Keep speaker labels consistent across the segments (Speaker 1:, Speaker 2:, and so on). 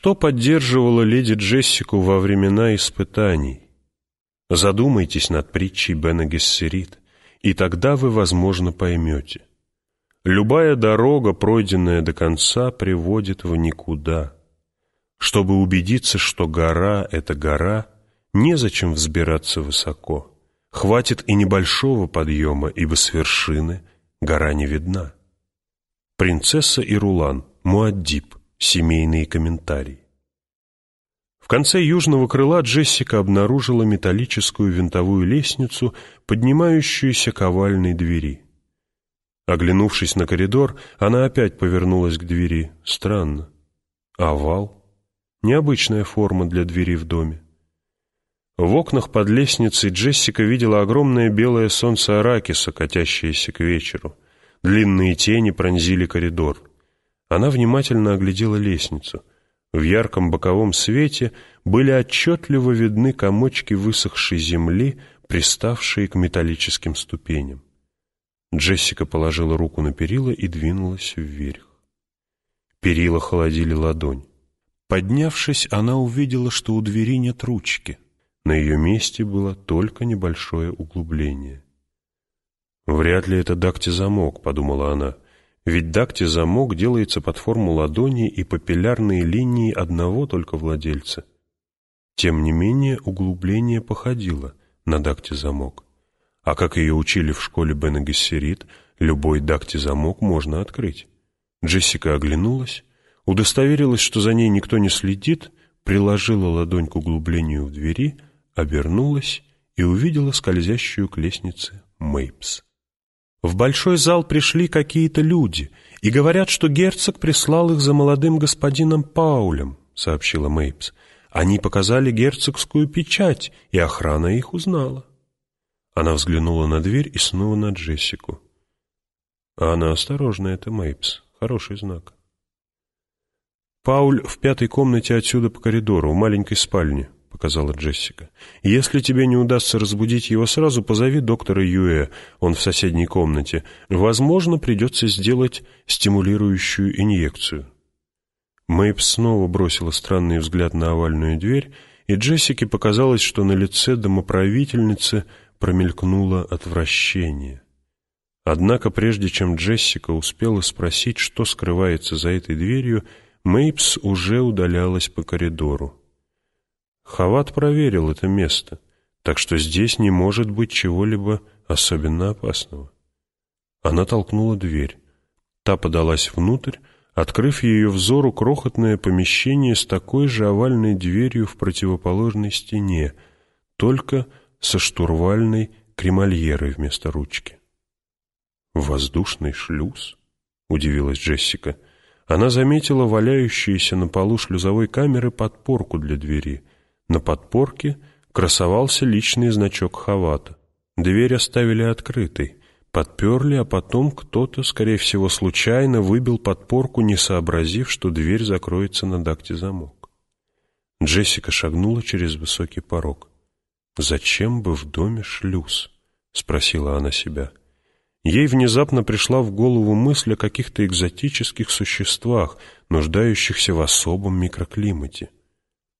Speaker 1: Что поддерживало леди Джессику во времена испытаний? Задумайтесь над притчей Бена Гессерит, и тогда вы, возможно, поймете. Любая дорога, пройденная до конца, приводит в никуда. Чтобы убедиться, что гора — это гора, незачем взбираться высоко. Хватит и небольшого подъема, ибо с вершины гора не видна. Принцесса и Рулан, Муаддиб, семейные комментарии. В конце южного крыла Джессика обнаружила металлическую винтовую лестницу, поднимающуюся к овальной двери. Оглянувшись на коридор, она опять повернулась к двери. Странно. Овал? Необычная форма для двери в доме. В окнах под лестницей Джессика видела огромное белое солнце Аракиса, катящееся к вечеру. Длинные тени пронзили коридор. Она внимательно оглядела лестницу. В ярком боковом свете были отчетливо видны комочки высохшей земли, приставшие к металлическим ступеням. Джессика положила руку на перила и двинулась вверх. Перила холодили ладонь. Поднявшись, она увидела, что у двери нет ручки — на ее месте было только небольшое углубление. «Вряд ли это дактизамок», — подумала она, «ведь дактизамок делается под форму ладони и папиллярные линии одного только владельца». Тем не менее, углубление походило на дактизамок. А как ее учили в школе Бена любой дактизамок можно открыть. Джессика оглянулась, удостоверилась, что за ней никто не следит, приложила ладонь к углублению в двери — обернулась и увидела скользящую к лестнице Мейпс. В большой зал пришли какие-то люди и говорят, что герцог прислал их за молодым господином Паулем, сообщила Мейпс. Они показали герцогскую печать, и охрана их узнала. Она взглянула на дверь и снова на Джессику. А она осторожна, это Мейпс. Хороший знак. Пауль в пятой комнате отсюда по коридору, в маленькой спальне. — показала Джессика. «Если тебе не удастся разбудить его сразу, позови доктора Юэ, он в соседней комнате. Возможно, придется сделать стимулирующую инъекцию». Мэйб снова бросила странный взгляд на овальную дверь, и Джессике показалось, что на лице домоправительницы промелькнуло отвращение. Однако прежде чем Джессика успела спросить, что скрывается за этой дверью, Мейпс уже удалялась по коридору. Хават проверил это место, так что здесь не может быть чего-либо особенно опасного. Она толкнула дверь. Та подалась внутрь, открыв ее взору крохотное помещение с такой же овальной дверью в противоположной стене, только со штурвальной кремальерой вместо ручки. «Воздушный шлюз?» — удивилась Джессика. Она заметила валяющиеся на полу шлюзовой камеры подпорку для двери — на подпорке красовался личный значок Хавата. Дверь оставили открытой, подперли, а потом кто-то, скорее всего, случайно выбил подпорку, не сообразив, что дверь закроется на дакте замок. Джессика шагнула через высокий порог. «Зачем бы в доме шлюз?» — спросила она себя. Ей внезапно пришла в голову мысль о каких-то экзотических существах, нуждающихся в особом микроклимате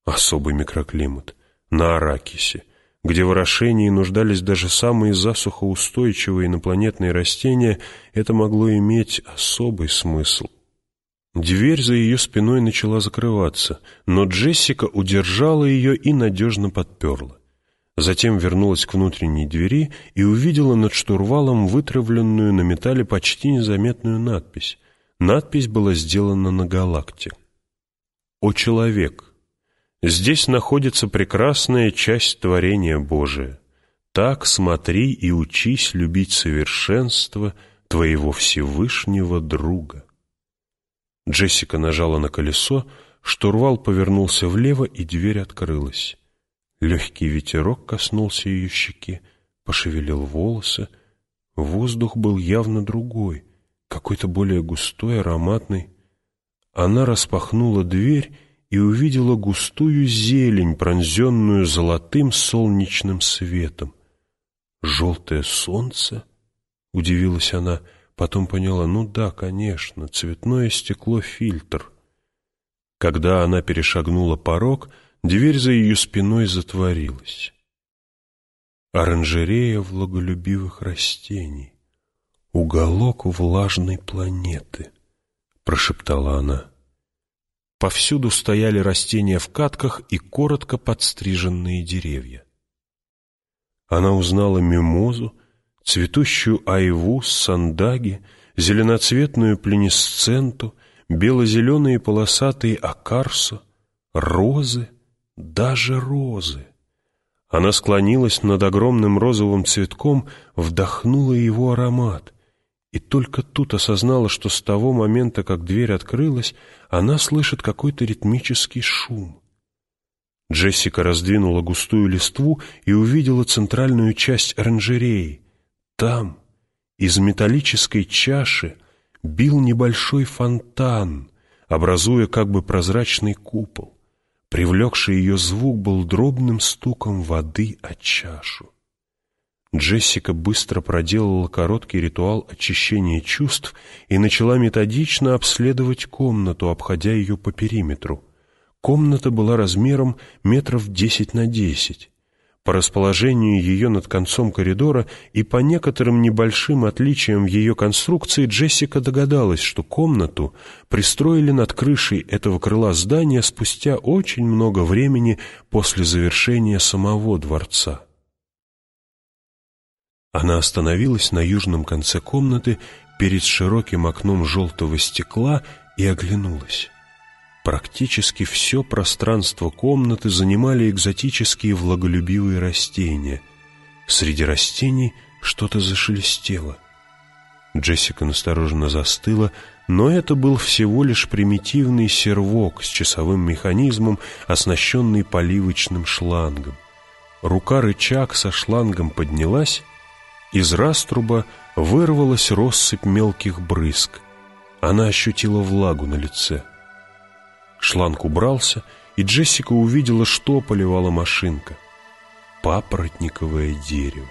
Speaker 1: особый микроклимат, на Аракисе, где в орошении нуждались даже самые засухоустойчивые инопланетные растения, это могло иметь особый смысл. Дверь за ее спиной начала закрываться, но Джессика удержала ее и надежно подперла. Затем вернулась к внутренней двери и увидела над штурвалом вытравленную на металле почти незаметную надпись. Надпись была сделана на галакте. «О человек, Здесь находится прекрасная часть творения Божия. Так смотри и учись любить совершенство твоего Всевышнего друга. Джессика нажала на колесо, штурвал повернулся влево, и дверь открылась. Легкий ветерок коснулся ее щеки, пошевелил волосы. Воздух был явно другой, какой-то более густой, ароматный. Она распахнула дверь и увидела густую зелень, пронзенную золотым солнечным светом. «Желтое солнце?» — удивилась она, потом поняла, ну да, конечно, цветное стекло-фильтр. Когда она перешагнула порог, дверь за ее спиной затворилась. Оранжерея влаголюбивых растений. «Уголок влажной планеты», — прошептала она. Повсюду стояли растения в катках и коротко подстриженные деревья. Она узнала мимозу, цветущую айву, сандаги, зеленоцветную пленисценту, бело-зеленые полосатые акарсо, розы, даже розы. Она склонилась над огромным розовым цветком, вдохнула его аромат. И только тут осознала, что с того момента, как дверь открылась, она слышит какой-то ритмический шум. Джессика раздвинула густую листву и увидела центральную часть оранжереи. Там, из металлической чаши, бил небольшой фонтан, образуя как бы прозрачный купол. Привлекший ее звук был дробным стуком воды о чашу. Джессика быстро проделала короткий ритуал очищения чувств и начала методично обследовать комнату, обходя ее по периметру. Комната была размером метров десять на десять. По расположению ее над концом коридора и по некоторым небольшим отличиям в ее конструкции Джессика догадалась, что комнату пристроили над крышей этого крыла здания спустя очень много времени после завершения самого дворца. Она остановилась на южном конце комнаты перед широким окном желтого стекла и оглянулась. Практически все пространство комнаты занимали экзотические влаголюбивые растения. Среди растений что-то зашелестело. Джессика настороженно застыла, но это был всего лишь примитивный сервок с часовым механизмом, оснащенный поливочным шлангом. Рука-рычаг со шлангом поднялась, из раструба вырвалась россыпь мелких брызг. Она ощутила влагу на лице — Шланг убрался, и Джессика увидела, что поливала машинка. Папоротниковое дерево.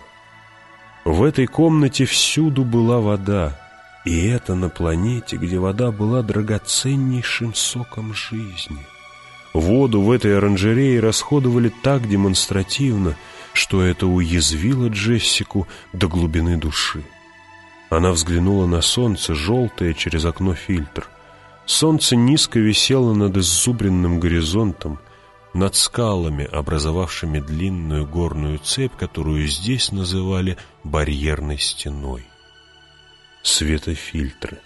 Speaker 1: В этой комнате всюду была вода, и это на планете, где вода была драгоценнейшим соком жизни. Воду в этой оранжерее расходовали так демонстративно, что это уязвило Джессику до глубины души. Она взглянула на солнце, желтое через окно фильтр. Солнце низко висело над иззубренным горизонтом, над скалами, образовавшими длинную горную цепь, которую здесь называли барьерной стеной. Светофильтры.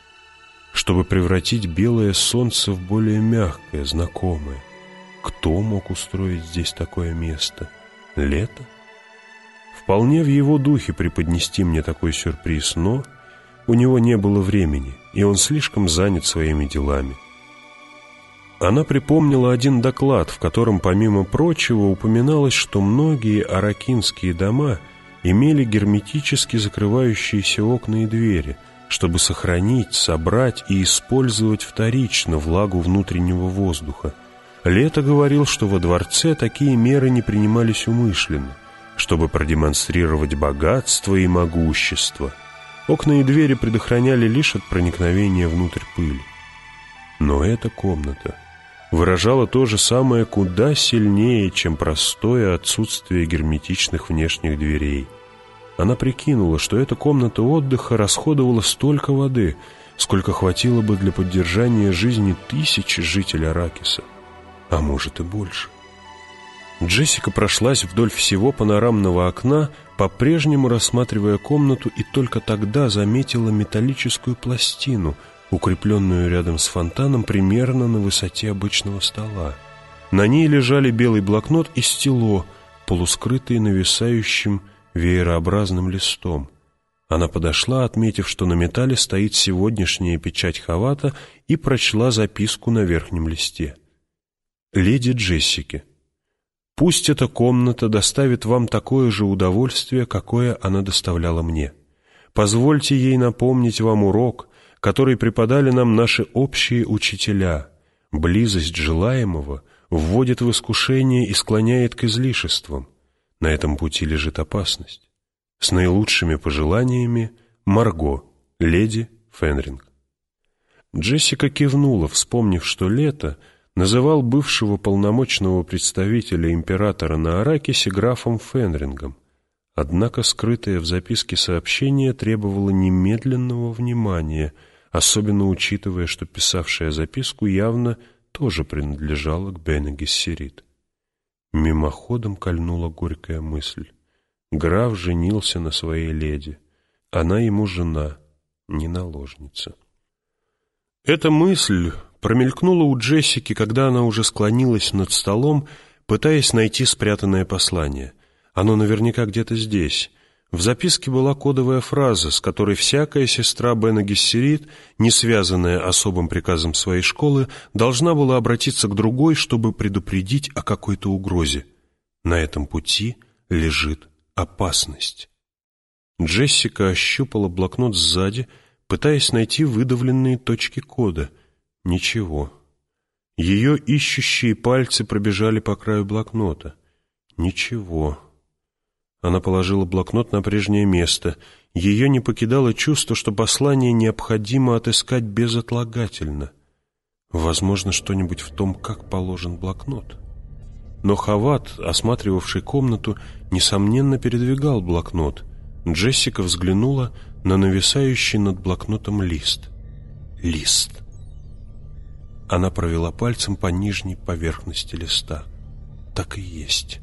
Speaker 1: Чтобы превратить белое солнце в более мягкое, знакомое. Кто мог устроить здесь такое место? Лето? Вполне в его духе преподнести мне такой сюрприз, но у него не было времени и он слишком занят своими делами. Она припомнила один доклад, в котором, помимо прочего, упоминалось, что многие аракинские дома имели герметически закрывающиеся окна и двери, чтобы сохранить, собрать и использовать вторично влагу внутреннего воздуха. Лето говорил, что во дворце такие меры не принимались умышленно, чтобы продемонстрировать богатство и могущество – Окна и двери предохраняли лишь от проникновения внутрь пыли. Но эта комната выражала то же самое куда сильнее, чем простое отсутствие герметичных внешних дверей. Она прикинула, что эта комната отдыха расходовала столько воды, сколько хватило бы для поддержания жизни тысяч жителей Аракиса, а может и больше. Джессика прошлась вдоль всего панорамного окна, по-прежнему рассматривая комнату, и только тогда заметила металлическую пластину, укрепленную рядом с фонтаном примерно на высоте обычного стола. На ней лежали белый блокнот и стело, полускрытые нависающим веерообразным листом. Она подошла, отметив, что на металле стоит сегодняшняя печать Хавата, и прочла записку на верхнем листе. «Леди Джессики». Пусть эта комната доставит вам такое же удовольствие, какое она доставляла мне. Позвольте ей напомнить вам урок, который преподали нам наши общие учителя. Близость желаемого вводит в искушение и склоняет к излишествам. На этом пути лежит опасность. С наилучшими пожеланиями Марго, леди Фенринг. Джессика кивнула, вспомнив, что лето называл бывшего полномочного представителя императора на Аракисе графом Фенрингом. Однако скрытое в записке сообщение требовало немедленного внимания, особенно учитывая, что писавшая записку явно тоже принадлежала к Бене. Мимоходом кольнула горькая мысль. Граф женился на своей леди. Она ему жена, не наложница. Эта мысль промелькнула у Джессики, когда она уже склонилась над столом, пытаясь найти спрятанное послание. Оно наверняка где-то здесь. В записке была кодовая фраза, с которой всякая сестра Бена Гессерит, не связанная особым приказом своей школы, должна была обратиться к другой, чтобы предупредить о какой-то угрозе. На этом пути лежит опасность. Джессика ощупала блокнот сзади, пытаясь найти выдавленные точки кода. Ничего. Ее ищущие пальцы пробежали по краю блокнота. Ничего. Она положила блокнот на прежнее место. Ее не покидало чувство, что послание необходимо отыскать безотлагательно. Возможно, что-нибудь в том, как положен блокнот. Но Хават, осматривавший комнату, несомненно передвигал блокнот. Джессика взглянула на нависающий над блокнотом лист. Лист. Она провела пальцем по нижней поверхности листа. Так и есть.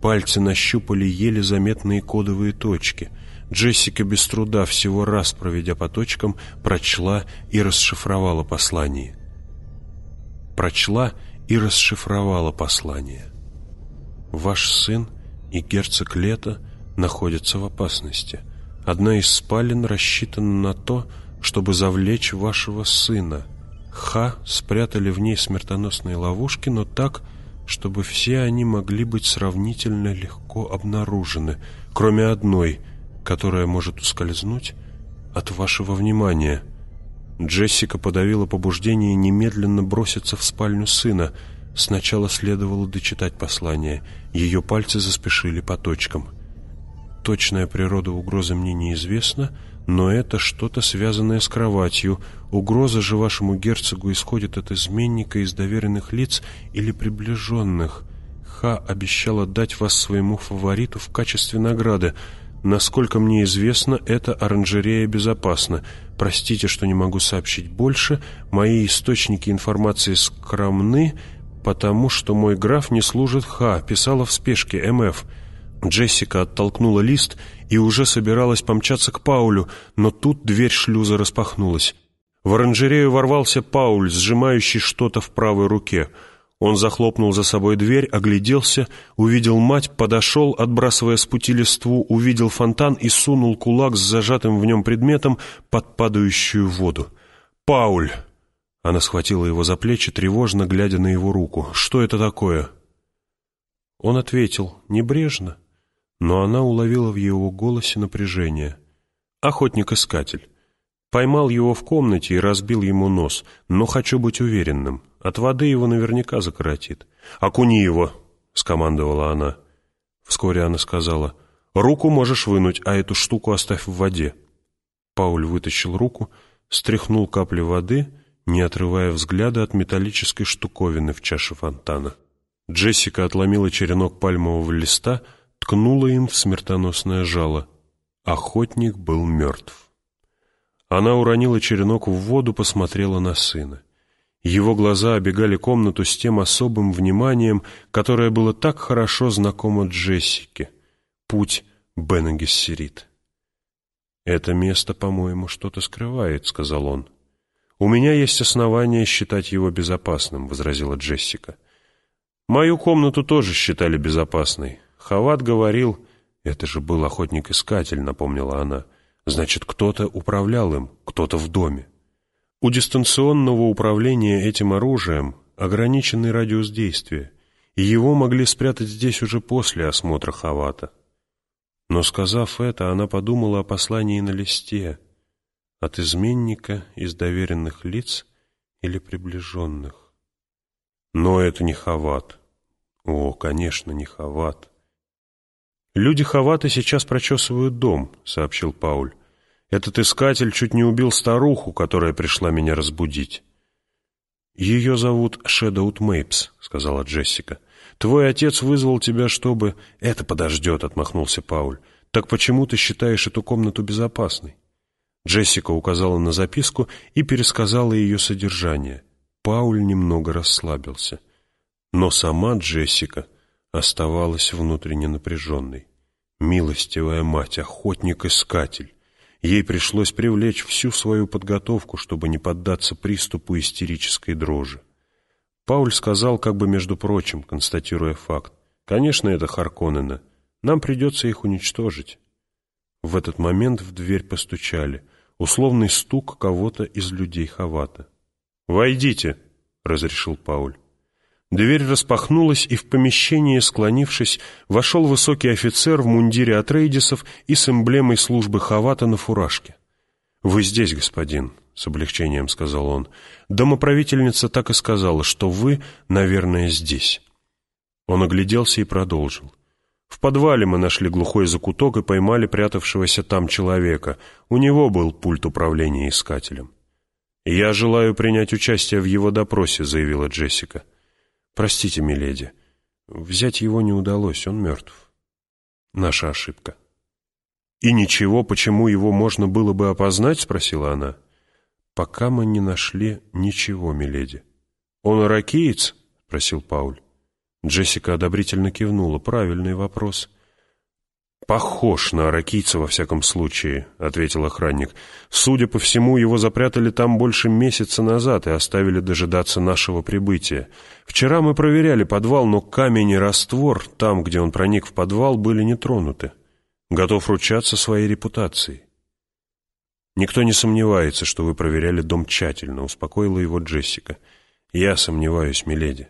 Speaker 1: Пальцы нащупали еле заметные кодовые точки. Джессика без труда, всего раз проведя по точкам, прочла и расшифровала послание. Прочла и расшифровала послание. «Ваш сын и герцог Лето находятся в опасности». Одна из спален рассчитана на то, чтобы завлечь вашего сына. Ха спрятали в ней смертоносные ловушки, но так, чтобы все они могли быть сравнительно легко обнаружены, кроме одной, которая может ускользнуть от вашего внимания. Джессика подавила побуждение немедленно броситься в спальню сына. Сначала следовало дочитать послание. Ее пальцы заспешили по точкам — Точная природа угрозы мне неизвестна, но это что-то связанное с кроватью. Угроза же вашему герцогу исходит от изменника из доверенных лиц или приближенных. Ха обещала дать вас своему фавориту в качестве награды. Насколько мне известно, эта оранжерея безопасна. Простите, что не могу сообщить больше. Мои источники информации скромны, потому что мой граф не служит Ха, писала в спешке МФ. Джессика оттолкнула лист и уже собиралась помчаться к Паулю, но тут дверь шлюза распахнулась. В оранжерею ворвался Пауль, сжимающий что-то в правой руке. Он захлопнул за собой дверь, огляделся, увидел мать, подошел, отбрасывая с пути листву, увидел фонтан и сунул кулак с зажатым в нем предметом под падающую воду. «Пауль!» Она схватила его за плечи, тревожно глядя на его руку. «Что это такое?» Он ответил, небрежно, но она уловила в его голосе напряжение. «Охотник-искатель. Поймал его в комнате и разбил ему нос, но хочу быть уверенным. От воды его наверняка закоротит. «Окуни его!» — скомандовала она. Вскоре она сказала, «Руку можешь вынуть, а эту штуку оставь в воде». Пауль вытащил руку, стряхнул капли воды, не отрывая взгляда от металлической штуковины в чаше фонтана. Джессика отломила черенок пальмового листа — ткнула им в смертоносное жало. Охотник был мертв. Она уронила черенок в воду, посмотрела на сына. Его глаза обегали комнату с тем особым вниманием, которое было так хорошо знакомо Джессике. Путь Бена «Это место, по-моему, что-то скрывает», — сказал он. «У меня есть основания считать его безопасным», — возразила Джессика. «Мою комнату тоже считали безопасной. Хават говорил, это же был охотник-искатель, напомнила она. Значит, кто-то управлял им, кто-то в доме. У дистанционного управления этим оружием ограниченный радиус действия, и его могли спрятать здесь уже после осмотра Хавата. Но, сказав это, она подумала о послании на листе от изменника из доверенных лиц или приближенных. Но это не Хават. О, конечно, не Хават. «Люди Хавата сейчас прочесывают дом», — сообщил Пауль. «Этот искатель чуть не убил старуху, которая пришла меня разбудить». «Ее зовут Шэдоут Мейпс», — сказала Джессика. «Твой отец вызвал тебя, чтобы...» «Это подождет», — отмахнулся Пауль. «Так почему ты считаешь эту комнату безопасной?» Джессика указала на записку и пересказала ее содержание. Пауль немного расслабился. Но сама Джессика оставалась внутренне напряженной. Милостивая мать, охотник-искатель. Ей пришлось привлечь всю свою подготовку, чтобы не поддаться приступу истерической дрожи. Пауль сказал, как бы между прочим, констатируя факт. «Конечно, это Харконнена. Нам придется их уничтожить». В этот момент в дверь постучали. Условный стук кого-то из людей Хавата. «Войдите», — разрешил Пауль. Дверь распахнулась, и в помещение, склонившись, вошел высокий офицер в мундире от рейдисов и с эмблемой службы Хавата на фуражке. «Вы здесь, господин», — с облегчением сказал он. «Домоправительница так и сказала, что вы, наверное, здесь». Он огляделся и продолжил. «В подвале мы нашли глухой закуток и поймали прятавшегося там человека. У него был пульт управления искателем». «Я желаю принять участие в его допросе», — заявила Джессика. «Простите, миледи, взять его не удалось, он мертв. Наша ошибка». «И ничего, почему его можно было бы опознать?» — спросила она. «Пока мы не нашли ничего, миледи». «Он иракиец?» — спросил Пауль. Джессика одобрительно кивнула. «Правильный вопрос». «Похож на аракийца во всяком случае», — ответил охранник. «Судя по всему, его запрятали там больше месяца назад и оставили дожидаться нашего прибытия. Вчера мы проверяли подвал, но камень и раствор, там, где он проник в подвал, были не тронуты. Готов ручаться своей репутацией». «Никто не сомневается, что вы проверяли дом тщательно», — успокоила его Джессика. «Я сомневаюсь, миледи.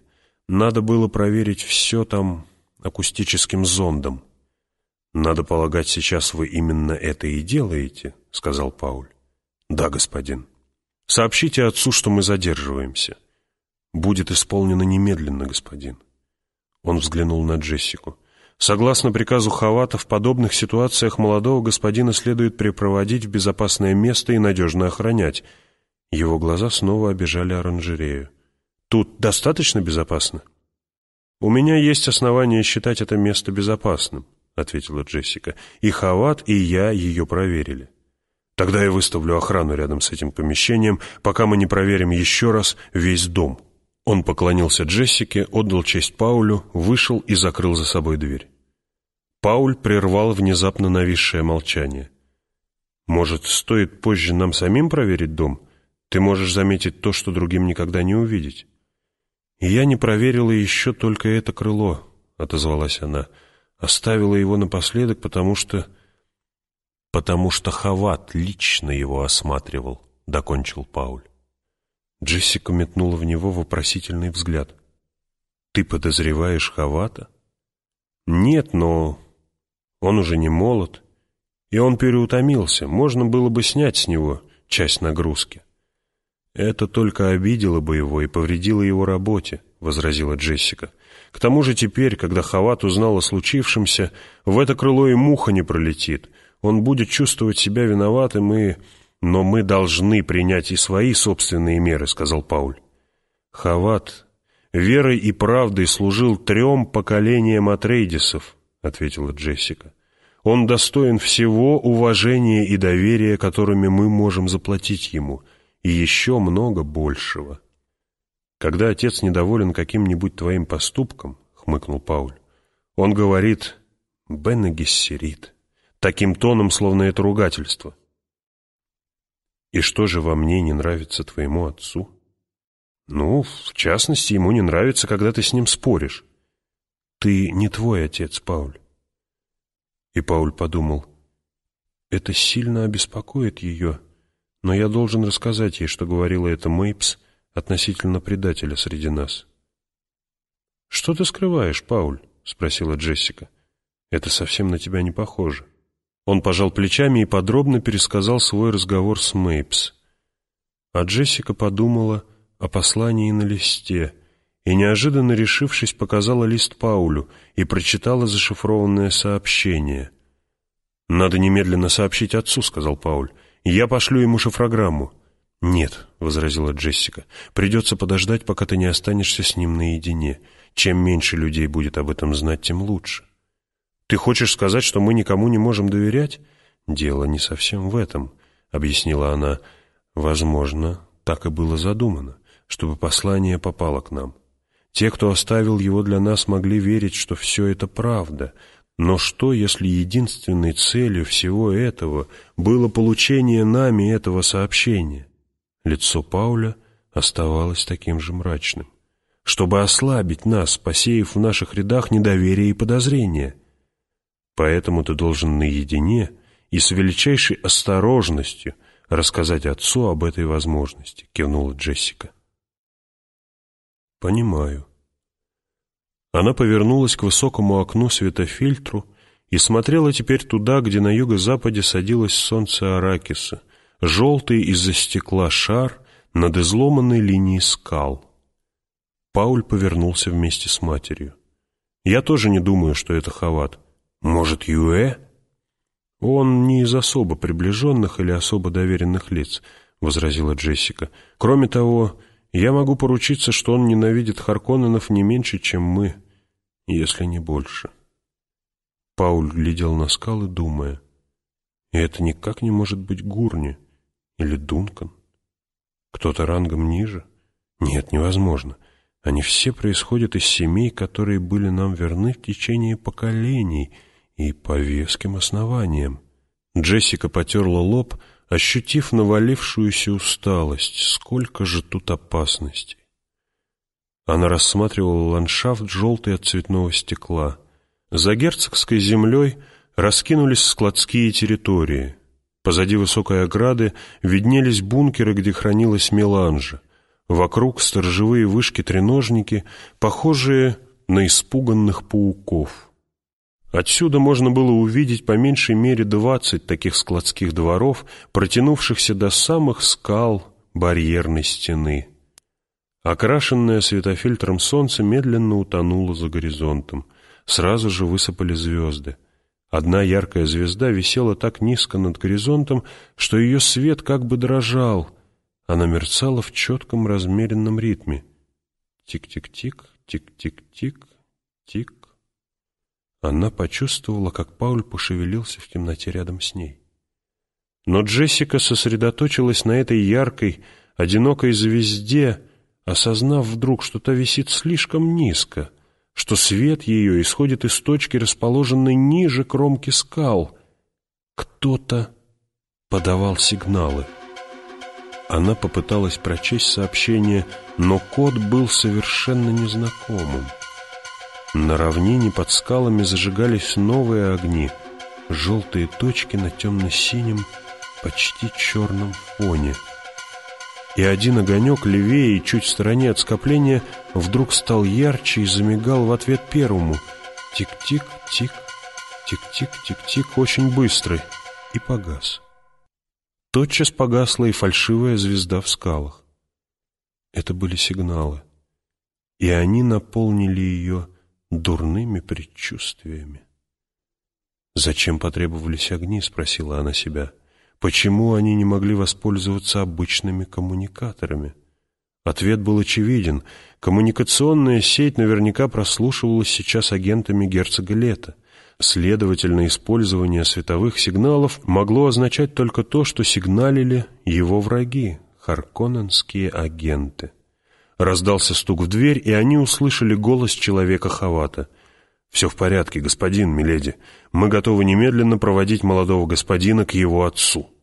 Speaker 1: Надо было проверить все там акустическим зондом». «Надо полагать, сейчас вы именно это и делаете», — сказал Пауль. «Да, господин. Сообщите отцу, что мы задерживаемся». «Будет исполнено немедленно, господин». Он взглянул на Джессику. Согласно приказу Хавата, в подобных ситуациях молодого господина следует припроводить в безопасное место и надежно охранять. Его глаза снова обижали оранжерею. «Тут достаточно безопасно?» «У меня есть основания считать это место безопасным», — ответила Джессика. «И Хават, и я ее проверили. Тогда я выставлю охрану рядом с этим помещением, пока мы не проверим еще раз весь дом». Он поклонился Джессике, отдал честь Паулю, вышел и закрыл за собой дверь. Пауль прервал внезапно нависшее молчание. «Может, стоит позже нам самим проверить дом? Ты можешь заметить то, что другим никогда не увидеть». «Я не проверила еще только это крыло», — отозвалась она. «Оставила его напоследок, потому что...» «Потому что Хават лично его осматривал», — докончил Пауль. Джессика метнула в него вопросительный взгляд. «Ты подозреваешь Хавата?» «Нет, но он уже не молод, и он переутомился, можно было бы снять с него часть нагрузки». «Это только обидело бы его и повредило его работе», — возразила Джессика. «К тому же теперь, когда Хават узнал о случившемся, в это крыло и муха не пролетит. Он будет чувствовать себя виноватым и...» «Но мы должны принять и свои собственные меры», — сказал Пауль. «Хават верой и правдой служил трем поколениям Атрейдисов», — ответила Джессика. «Он достоин всего уважения и доверия, которыми мы можем заплатить ему, и еще много большего». «Когда отец недоволен каким-нибудь твоим поступком», — хмыкнул Пауль, — «он говорит «Бенна Гессерит», таким тоном, словно это ругательство». «И что же во мне не нравится твоему отцу?» «Ну, в частности, ему не нравится, когда ты с ним споришь». «Ты не твой отец, Пауль». И Пауль подумал, «Это сильно обеспокоит ее, но я должен рассказать ей, что говорила эта Мейпс относительно предателя среди нас». «Что ты скрываешь, Пауль?» — спросила Джессика. «Это совсем на тебя не похоже». Он пожал плечами и подробно пересказал свой разговор с Мейпс. А Джессика подумала о послании на листе и, неожиданно решившись, показала лист Паулю и прочитала зашифрованное сообщение. «Надо немедленно сообщить отцу», — сказал Пауль. «Я пошлю ему шифрограмму». «Нет», — возразила Джессика, — «придется подождать, пока ты не останешься с ним наедине. Чем меньше людей будет об этом знать, тем лучше». «Ты хочешь сказать, что мы никому не можем доверять?» «Дело не совсем в этом», — объяснила она. «Возможно, так и было задумано, чтобы послание попало к нам. Те, кто оставил его для нас, могли верить, что все это правда. Но что, если единственной целью всего этого было получение нами этого сообщения?» Лицо Пауля оставалось таким же мрачным. «Чтобы ослабить нас, посеяв в наших рядах недоверие и подозрение. Поэтому ты должен наедине и с величайшей осторожностью рассказать отцу об этой возможности», — кивнула Джессика. «Понимаю». Она повернулась к высокому окну светофильтру и смотрела теперь туда, где на юго-западе садилось солнце Аракиса — желтый из-за стекла шар над изломанной линией скал. Пауль повернулся вместе с матерью. «Я тоже не думаю, что это Хават. Может, Юэ?» «Он не из особо приближенных или особо доверенных лиц», — возразила Джессика. «Кроме того, я могу поручиться, что он ненавидит Харконненов не меньше, чем мы, если не больше». Пауль глядел на скалы, думая. «И это никак не может быть Гурни. Или Дункан? Кто-то рангом ниже? Нет, невозможно. Они все происходят из семей, которые были нам верны в течение поколений и по веским основаниям. Джессика потерла лоб, ощутив навалившуюся усталость. Сколько же тут опасностей! Она рассматривала ландшафт, желтый от цветного стекла. За герцогской землей раскинулись складские территории — Позади высокой ограды виднелись бункеры, где хранилась меланжа. Вокруг сторожевые вышки-треножники, похожие на испуганных пауков. Отсюда можно было увидеть по меньшей мере двадцать таких складских дворов, протянувшихся до самых скал барьерной стены. Окрашенное светофильтром солнце медленно утонуло за горизонтом. Сразу же высыпали звезды. Одна яркая звезда висела так низко над горизонтом, что ее свет как бы дрожал. Она мерцала в четком размеренном ритме. Тик-тик-тик, тик-тик-тик, тик. Она почувствовала, как Пауль пошевелился в темноте рядом с ней. Но Джессика сосредоточилась на этой яркой, одинокой звезде, осознав вдруг, что та висит слишком низко — что свет ее исходит из точки, расположенной ниже кромки скал. Кто-то подавал сигналы. Она попыталась прочесть сообщение, но код был совершенно незнакомым. На равнине под скалами зажигались новые огни, желтые точки на темно-синем, почти черном фоне — и один огонек левее и чуть в стороне от скопления вдруг стал ярче и замигал в ответ первому. Тик-тик-тик, тик-тик-тик-тик, очень быстрый, и погас. Тотчас погасла и фальшивая звезда в скалах. Это были сигналы, и они наполнили ее дурными предчувствиями. «Зачем потребовались огни?» — спросила она себя. — Почему они не могли воспользоваться обычными коммуникаторами? Ответ был очевиден. Коммуникационная сеть наверняка прослушивалась сейчас агентами герцога Лета. Следовательно, использование световых сигналов могло означать только то, что сигналили его враги, харконненские агенты. Раздался стук в дверь, и они услышали голос человека Хавата. «Все в порядке, господин, миледи. Мы готовы немедленно проводить молодого господина к его отцу».